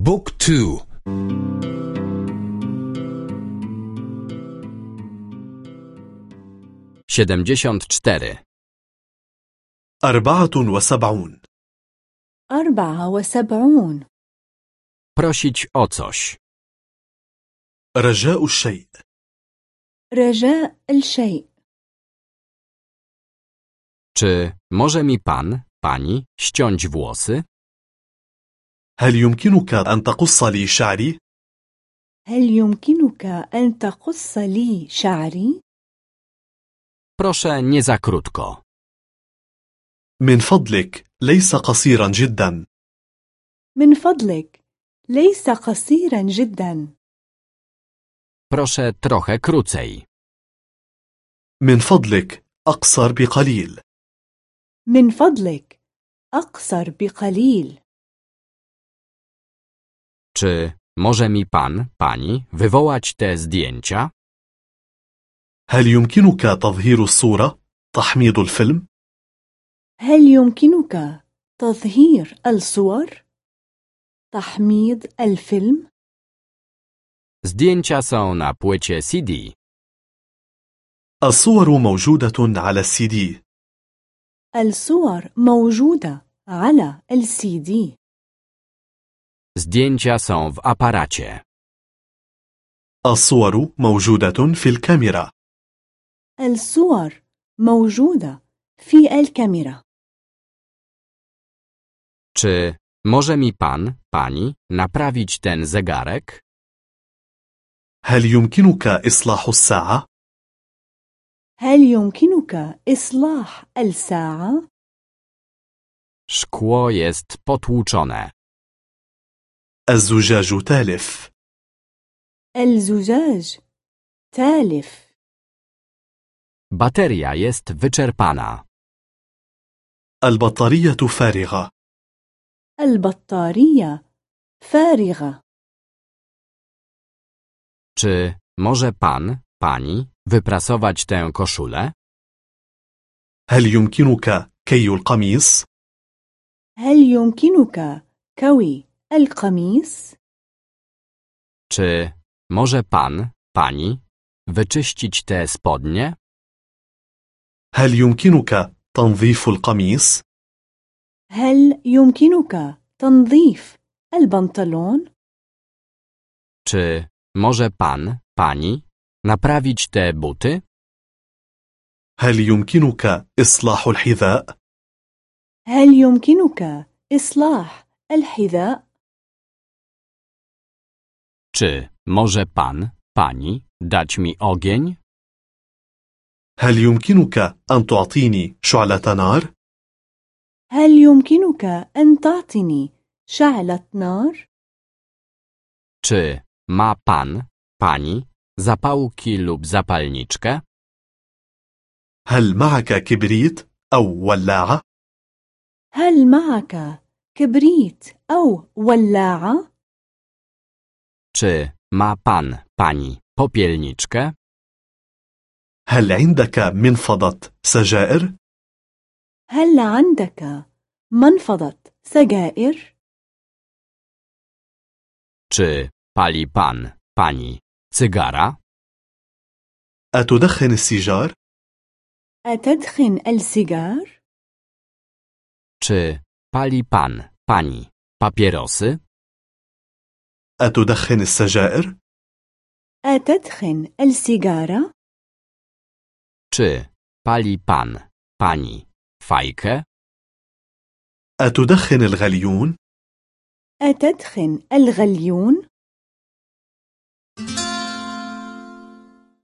بوك تو siedemdziesiąt cztery أربعة وسبعون أربعة وسبعون prosić o coś رجاء الشيء رجاء الشيء Czy może mi pan, pani ściąć włosy? هل يمكنك أن تقص لي شعري؟ هل يمكنك أن تقص لي شعري؟ Proszę nie za krótko. من فضلك ليس قصيرا جدا من فضلك ليس قصيرا جدا Proszę trochę krócej. من فضلك أقصر بقليل من فضلك أقصر بقليل Czy może mi pan, pani wywołać te zdjęcia? هل يمكنك تظهير الصورة؟ تحميض الفيلم؟ هل يمكنك تظهير الصور؟ تحميض الفيلم؟ Zdjęcia są na płycie CD. الصور موجودة على السي دي الصور موجودة على السي دي Zdjęcia są w aparacie. الصور موجودة في الكاميرا الصور موجودة في الكاميرا Czy może mi pan, pani naprawić ten zegarek? هل يمكنك إصلاح الساعة؟ هل يمكنك إصلاح الساعة؟ Szkło jest potłuczone. الزجاج تالف الزجاج تالف Bateria jest wyczerpana. البطارية فارغة البطارية فارغة Czy może pan, pani wyprasować tę koszulę? هل يمكنك كي القميص؟ هل يمكنك كوي القميص؟ Czy może pan, pani wyczyścić te spodnie? هل يمكنك تنظيف القميص؟ هل يمكنك تنظيف البنطلون؟ Czy może pan, pani naprawić te buty? هل يمكنك إصلاح الحذاء؟ هل يمكنك إصلاح الحذاء؟ Czy może pan, pani dać mi ogień? هل يمكنك أن تعطيني شعلة نار؟ هل يمكنك أن تعطني شعلة نار؟ Czy ma pan, pani zapałki lub zapalniczkę? هل معك كبريت أو ولاعة؟ هل معك كبريت أو ولاعة؟ Czy ma pan, pani popielniczkę? هل عندك منفضة سجائر؟ هل عندك منفضة سجائر؟ Czy pali pan, pani cygara? أتدخن السيجار؟ أتدخن السيجار؟ Czy pali pan, pani papierosy? أتدخن السجائر؟ أتدخن السيجارة؟ Czy pali pan, pani fajkę? أتدخن الغليون؟ أتدخن الغليون؟